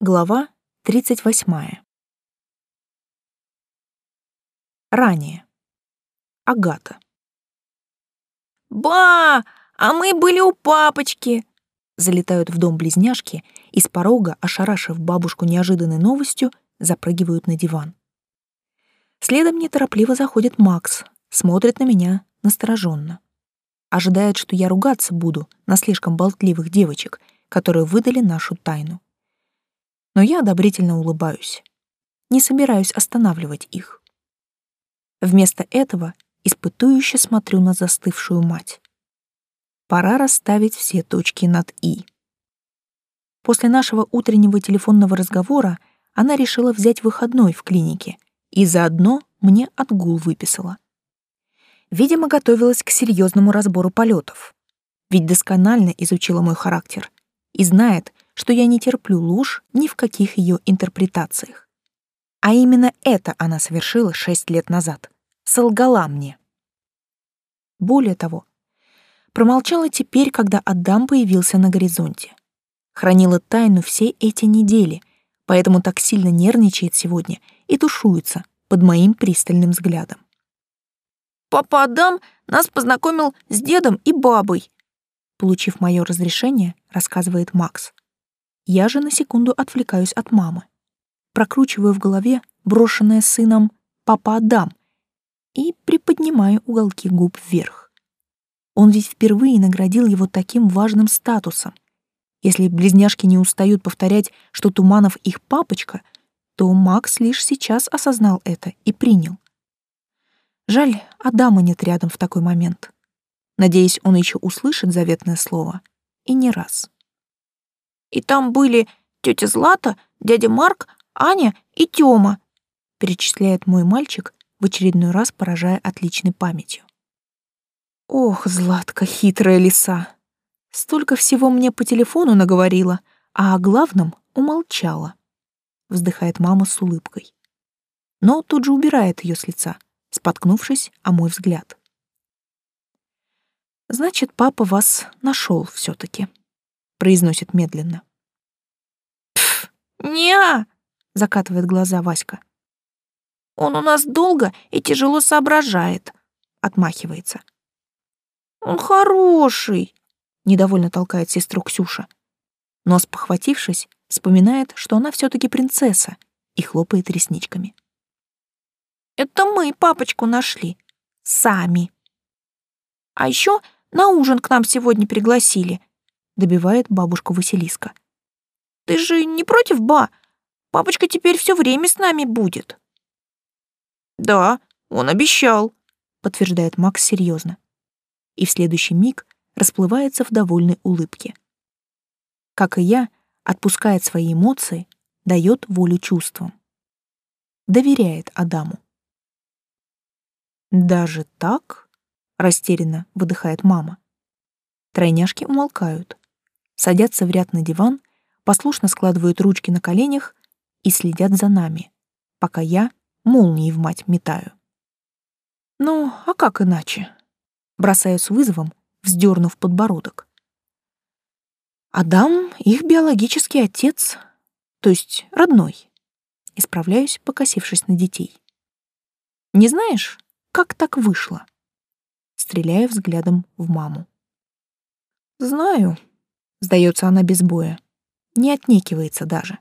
Глава 38. Ранее. Агата. «Ба! А мы были у папочки!» Залетают в дом близняшки и с порога, ошарашив бабушку неожиданной новостью, запрыгивают на диван. Следом неторопливо заходит Макс, смотрит на меня настороженно. Ожидает, что я ругаться буду на слишком болтливых девочек, которые выдали нашу тайну но я одобрительно улыбаюсь. Не собираюсь останавливать их. Вместо этого испытующе смотрю на застывшую мать. Пора расставить все точки над «и». После нашего утреннего телефонного разговора она решила взять выходной в клинике и заодно мне отгул выписала. Видимо, готовилась к серьезному разбору полетов. Ведь досконально изучила мой характер и знает, что я не терплю ложь ни в каких ее интерпретациях. А именно это она совершила шесть лет назад. Солгала мне. Более того, промолчала теперь, когда Адам появился на горизонте. Хранила тайну все эти недели, поэтому так сильно нервничает сегодня и тушуется под моим пристальным взглядом. «Папа Адам нас познакомил с дедом и бабой», получив мое разрешение, рассказывает Макс. Я же на секунду отвлекаюсь от мамы. Прокручиваю в голове брошенное сыном «папа Адам» и приподнимаю уголки губ вверх. Он ведь впервые наградил его таким важным статусом. Если близняшки не устают повторять, что Туманов их папочка, то Макс лишь сейчас осознал это и принял. Жаль, Адама нет рядом в такой момент. Надеюсь, он еще услышит заветное слово. И не раз. И там были тетя Злата, дядя Марк, Аня и Тёма», — перечисляет мой мальчик, в очередной раз поражая отличной памятью. «Ох, Златка, хитрая лиса! Столько всего мне по телефону наговорила, а о главном умолчала», — вздыхает мама с улыбкой. Но тут же убирает ее с лица, споткнувшись о мой взгляд. «Значит, папа вас нашел все таки произносит медленно. «Пф, неа!» — закатывает глаза Васька. «Он у нас долго и тяжело соображает», — отмахивается. «Он хороший», — недовольно толкает сестру Ксюша. Но, спохватившись, вспоминает, что она все таки принцесса, и хлопает ресничками. «Это мы папочку нашли. Сами. А еще на ужин к нам сегодня пригласили добивает бабушку Василиска. Ты же не против, ба? Папочка теперь все время с нами будет. Да, он обещал, подтверждает Макс серьезно. И в следующий миг расплывается в довольной улыбке. Как и я, отпускает свои эмоции, дает волю чувствам. Доверяет Адаму. «Даже так?» — растерянно выдыхает мама. Тройняшки умолкают садятся в ряд на диван, послушно складывают ручки на коленях и следят за нами, пока я молнии в мать метаю. Ну, а как иначе? Бросаю с вызовом, вздернув подбородок. Адам — их биологический отец, то есть родной. Исправляюсь, покосившись на детей. Не знаешь, как так вышло? Стреляю взглядом в маму. Знаю, Сдается она без боя. Не отнекивается даже.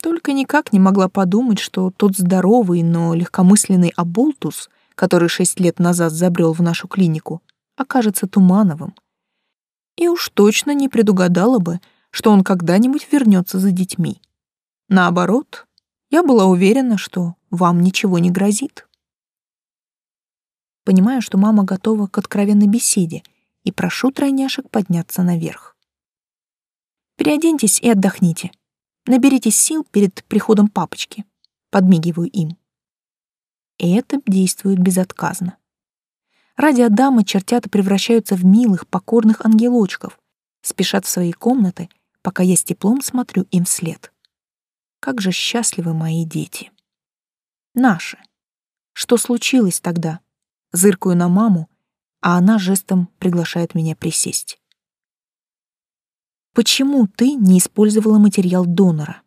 Только никак не могла подумать, что тот здоровый, но легкомысленный оболтус, который шесть лет назад забрел в нашу клинику, окажется Тумановым. И уж точно не предугадала бы, что он когда-нибудь вернется за детьми. Наоборот, я была уверена, что вам ничего не грозит. Понимаю, что мама готова к откровенной беседе — и прошу тройняшек подняться наверх. Переоденьтесь и отдохните. Наберитесь сил перед приходом папочки. Подмигиваю им. И это действует безотказно. Ради Адама чертята превращаются в милых, покорных ангелочков, спешат в свои комнаты, пока я с теплом смотрю им вслед. Как же счастливы мои дети. Наши. Что случилось тогда? Зыркаю на маму, а она жестом приглашает меня присесть. Почему ты не использовала материал донора?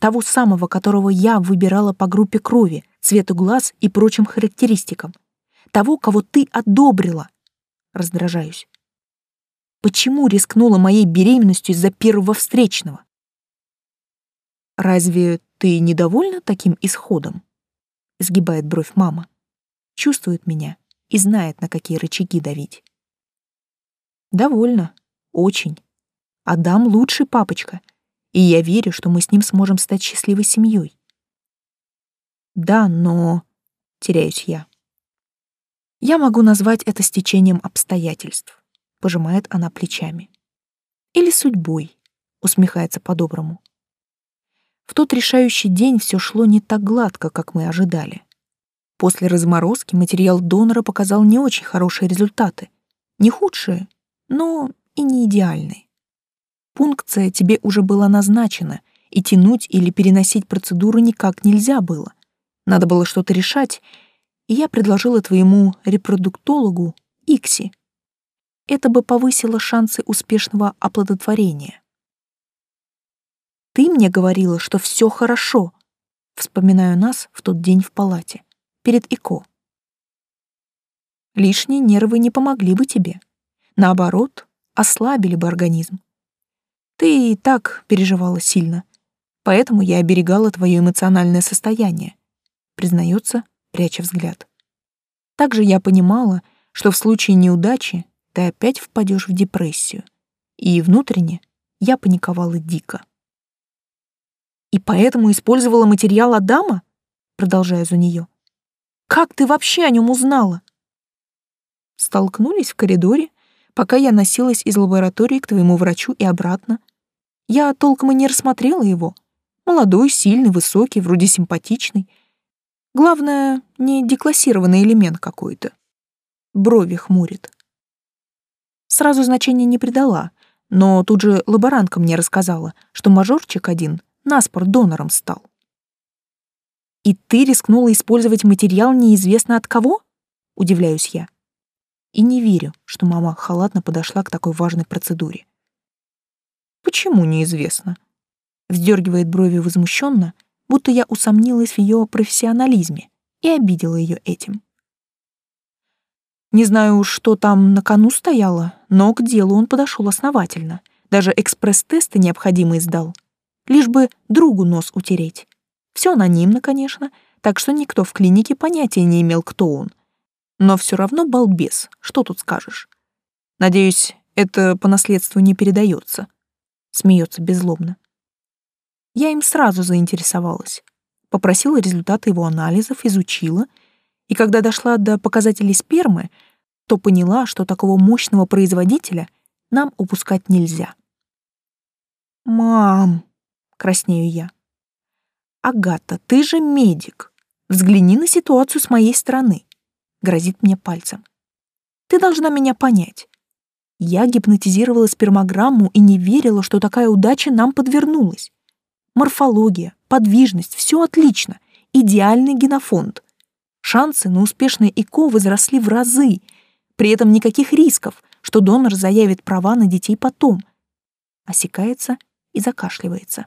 Того самого, которого я выбирала по группе крови, цвету глаз и прочим характеристикам. Того, кого ты одобрила. Раздражаюсь. Почему рискнула моей беременностью из-за первого встречного? Разве ты недовольна таким исходом? Сгибает бровь мама. Чувствует меня и знает, на какие рычаги давить. Довольна. Очень. Адам лучший папочка, и я верю, что мы с ним сможем стать счастливой семьей. Да, но... Теряюсь я. Я могу назвать это стечением обстоятельств. Пожимает она плечами. Или судьбой, усмехается по-доброму. В тот решающий день все шло не так гладко, как мы ожидали. После разморозки материал донора показал не очень хорошие результаты. Не худшие, но и не идеальные. Пункция тебе уже была назначена, и тянуть или переносить процедуру никак нельзя было. Надо было что-то решать, и я предложила твоему репродуктологу Икси. Это бы повысило шансы успешного оплодотворения. Ты мне говорила, что все хорошо. Вспоминаю нас в тот день в палате, перед ИКО. Лишние нервы не помогли бы тебе. Наоборот, ослабили бы организм. Ты и так переживала сильно, поэтому я оберегала твое эмоциональное состояние, признается, пряча взгляд. Также я понимала, что в случае неудачи ты опять впадешь в депрессию, и внутренне я паниковала дико. И поэтому использовала материал Адама? Продолжая за нее. Как ты вообще о нем узнала? Столкнулись в коридоре, пока я носилась из лаборатории к твоему врачу и обратно. Я толком и не рассмотрела его. Молодой, сильный, высокий, вроде симпатичный. Главное, не деклассированный элемент какой-то. Брови хмурит. Сразу значения не придала, но тут же лаборантка мне рассказала, что мажорчик один наспор донором стал. «И ты рискнула использовать материал неизвестно от кого?» — удивляюсь я. И не верю, что мама халатно подошла к такой важной процедуре. Почему неизвестно? Вздергивает брови возмущенно, будто я усомнилась в ее профессионализме и обидела ее этим. Не знаю, что там на кону стояло, но к делу он подошел основательно. Даже экспресс-тесты необходимые сдал. Лишь бы другу нос утереть. Все анонимно, конечно, так что никто в клинике понятия не имел, кто он. Но все равно балбес, что тут скажешь. Надеюсь, это по наследству не передается смеется беззлобно. Я им сразу заинтересовалась. Попросила результаты его анализов, изучила, и когда дошла до показателей спермы, то поняла, что такого мощного производителя нам упускать нельзя. «Мам!» — краснею я. «Агата, ты же медик. Взгляни на ситуацию с моей стороны», — грозит мне пальцем. «Ты должна меня понять. Я гипнотизировала спермограмму и не верила, что такая удача нам подвернулась. Морфология, подвижность — все отлично. Идеальный генофонд. Шансы на успешное ЭКО возросли в разы. При этом никаких рисков, что донор заявит права на детей потом. Осекается и закашливается.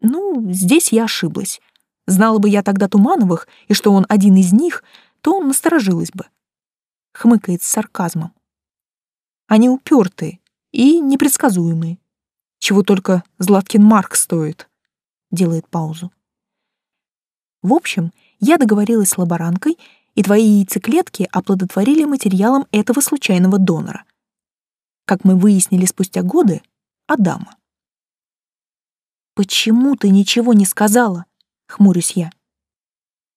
Ну, здесь я ошиблась. Знала бы я тогда Тумановых, и что он один из них, то насторожилась бы. Хмыкает с сарказмом. Они упертые и непредсказуемые. Чего только Златкин Марк стоит. Делает паузу. В общем, я договорилась с лаборанткой, и твои яйцеклетки оплодотворили материалом этого случайного донора. Как мы выяснили спустя годы, Адама. «Почему ты ничего не сказала?» — хмурюсь я.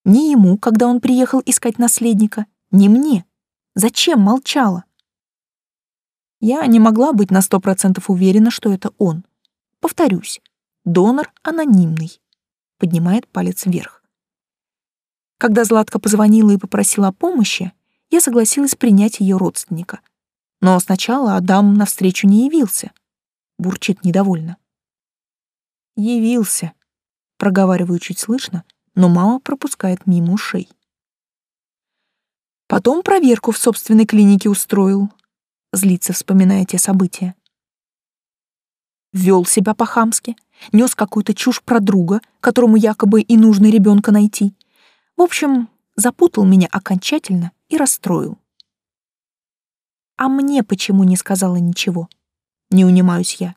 «Ни ему, когда он приехал искать наследника, ни мне. Зачем молчала?» Я не могла быть на сто процентов уверена, что это он. Повторюсь, донор анонимный. Поднимает палец вверх. Когда Златка позвонила и попросила о помощи, я согласилась принять ее родственника. Но сначала Адам навстречу не явился. Бурчит недовольно. «Явился», — проговариваю чуть слышно, но мама пропускает мимо ушей. Потом проверку в собственной клинике устроил, злится, вспоминая те события. вел себя по-хамски, нес какую-то чушь про друга, которому якобы и нужно ребенка найти. В общем, запутал меня окончательно и расстроил. А мне почему не сказала ничего? Не унимаюсь я.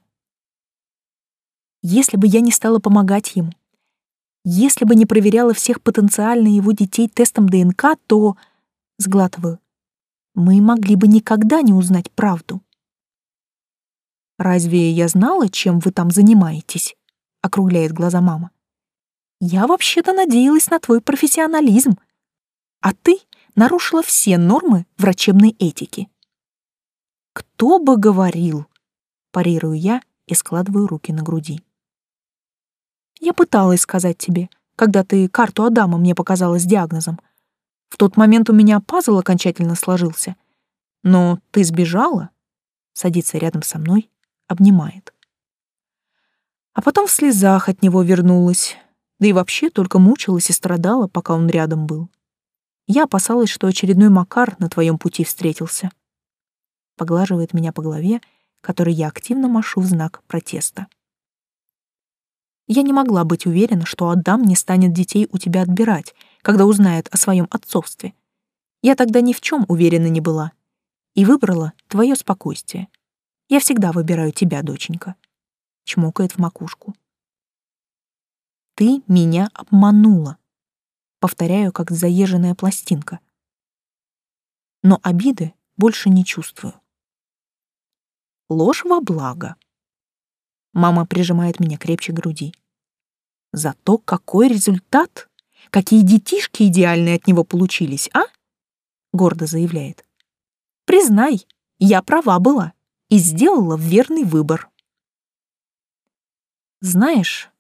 Если бы я не стала помогать ему, если бы не проверяла всех потенциально его детей тестом ДНК, то... Сглатываю. Мы могли бы никогда не узнать правду. «Разве я знала, чем вы там занимаетесь?» — округляет глаза мама. «Я вообще-то надеялась на твой профессионализм, а ты нарушила все нормы врачебной этики». «Кто бы говорил?» — парирую я и складываю руки на груди. «Я пыталась сказать тебе, когда ты карту Адама мне показала с диагнозом. В тот момент у меня пазл окончательно сложился. Но ты сбежала?» Садится рядом со мной обнимает. А потом в слезах от него вернулась, да и вообще только мучилась и страдала, пока он рядом был. Я опасалась, что очередной Макар на твоем пути встретился. Поглаживает меня по голове, которой я активно машу в знак протеста. Я не могла быть уверена, что Адам не станет детей у тебя отбирать, когда узнает о своем отцовстве. Я тогда ни в чем уверена не была и выбрала твое спокойствие. Я всегда выбираю тебя, доченька. Чмокает в макушку. Ты меня обманула. Повторяю, как заезженная пластинка. Но обиды больше не чувствую. Ложь во благо. Мама прижимает меня крепче груди. Зато какой результат! Какие детишки идеальные от него получились, а? Гордо заявляет. Признай, я права была и сделала верный выбор. Знаешь,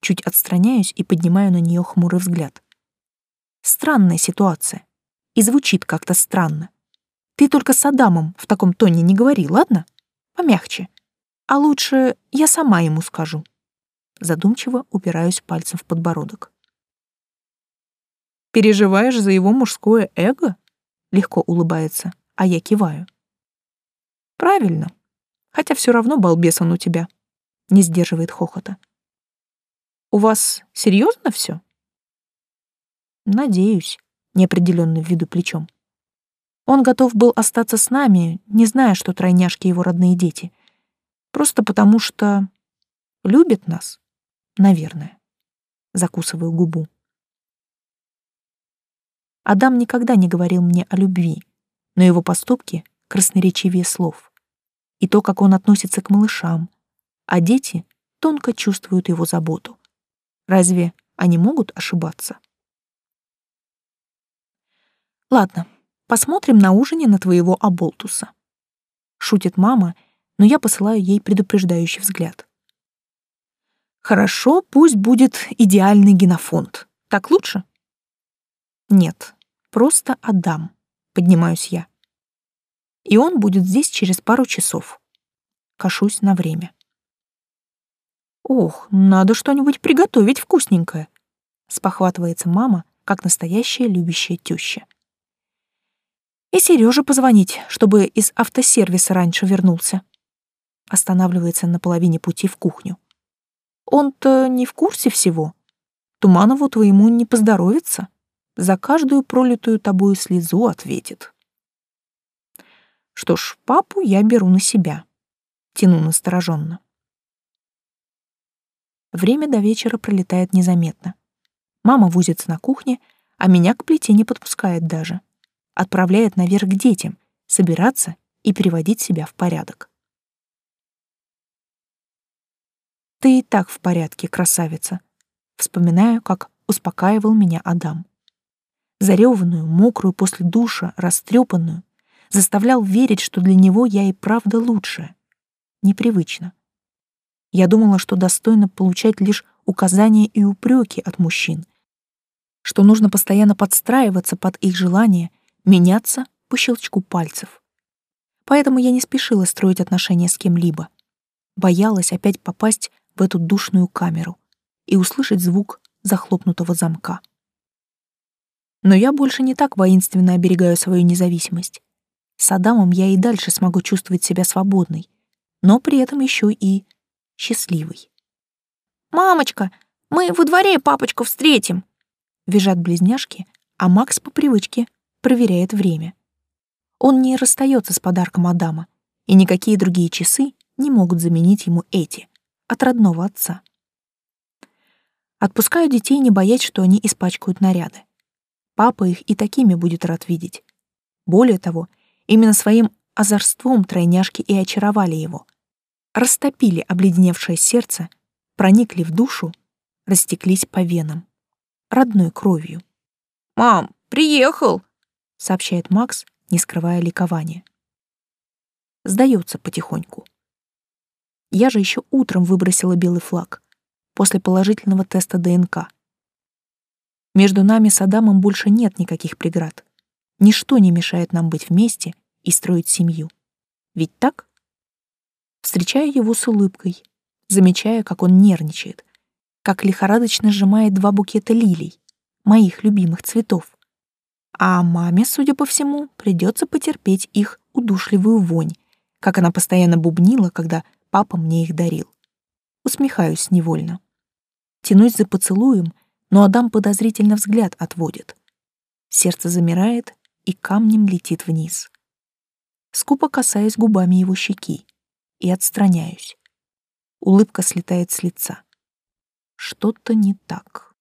чуть отстраняюсь и поднимаю на нее хмурый взгляд. Странная ситуация. И звучит как-то странно. Ты только с Адамом в таком тоне не говори, ладно? Помягче. А лучше я сама ему скажу. Задумчиво упираюсь пальцем в подбородок. Переживаешь за его мужское эго? Легко улыбается, а я киваю. Правильно. Хотя все равно балбес он у тебя. Не сдерживает хохота. У вас серьезно все? Надеюсь, неопределенно ввиду плечом. Он готов был остаться с нами, не зная, что тройняшки его родные дети. Просто потому что любит нас, наверное. Закусываю губу. Адам никогда не говорил мне о любви, но его поступки красноречивее слов. И то, как он относится к малышам. А дети тонко чувствуют его заботу. Разве они могут ошибаться? Ладно, посмотрим на ужине на твоего оболтуса. Шутит мама, но я посылаю ей предупреждающий взгляд. Хорошо, пусть будет идеальный генофонд. Так лучше? Нет, просто Адам. Поднимаюсь я и он будет здесь через пару часов. Кашусь на время. «Ох, надо что-нибудь приготовить вкусненькое», — спохватывается мама, как настоящая любящая теща. «И Сереже позвонить, чтобы из автосервиса раньше вернулся». Останавливается на половине пути в кухню. «Он-то не в курсе всего. Туманову твоему не поздоровится. За каждую пролитую тобою слезу ответит». Что ж, папу я беру на себя. Тяну настороженно. Время до вечера пролетает незаметно. Мама возится на кухне, а меня к плите не подпускает даже. Отправляет наверх к детям, собираться и приводить себя в порядок. Ты и так в порядке, красавица. Вспоминаю, как успокаивал меня Адам. Зареванную, мокрую после душа, растрепанную, заставлял верить, что для него я и правда лучшая. Непривычно. Я думала, что достойно получать лишь указания и упреки от мужчин, что нужно постоянно подстраиваться под их желания, меняться по щелчку пальцев. Поэтому я не спешила строить отношения с кем-либо. Боялась опять попасть в эту душную камеру и услышать звук захлопнутого замка. Но я больше не так воинственно оберегаю свою независимость. С Адамом я и дальше смогу чувствовать себя свободной, но при этом еще и счастливый. «Мамочка, мы во дворе папочку встретим!» Визжат близняшки, а Макс по привычке проверяет время. Он не расстается с подарком Адама, и никакие другие часы не могут заменить ему эти от родного отца. Отпускаю детей, не боясь, что они испачкают наряды. Папа их и такими будет рад видеть. Более того, именно своим озорством тройняшки и очаровали его. Растопили обледеневшее сердце, проникли в душу, растеклись по венам. Родной кровью. «Мам, приехал!» — сообщает Макс, не скрывая ликования. Сдается потихоньку. Я же еще утром выбросила белый флаг после положительного теста ДНК. Между нами с Адамом больше нет никаких преград. Ничто не мешает нам быть вместе и строить семью. Ведь так? Встречаю его с улыбкой, замечая, как он нервничает, как лихорадочно сжимает два букета лилий, моих любимых цветов. А маме, судя по всему, придется потерпеть их удушливую вонь, как она постоянно бубнила, когда папа мне их дарил. Усмехаюсь невольно. Тянусь за поцелуем, но Адам подозрительно взгляд отводит. Сердце замирает и камнем летит вниз. Скупо касаясь губами его щеки и отстраняюсь. Улыбка слетает с лица. Что-то не так.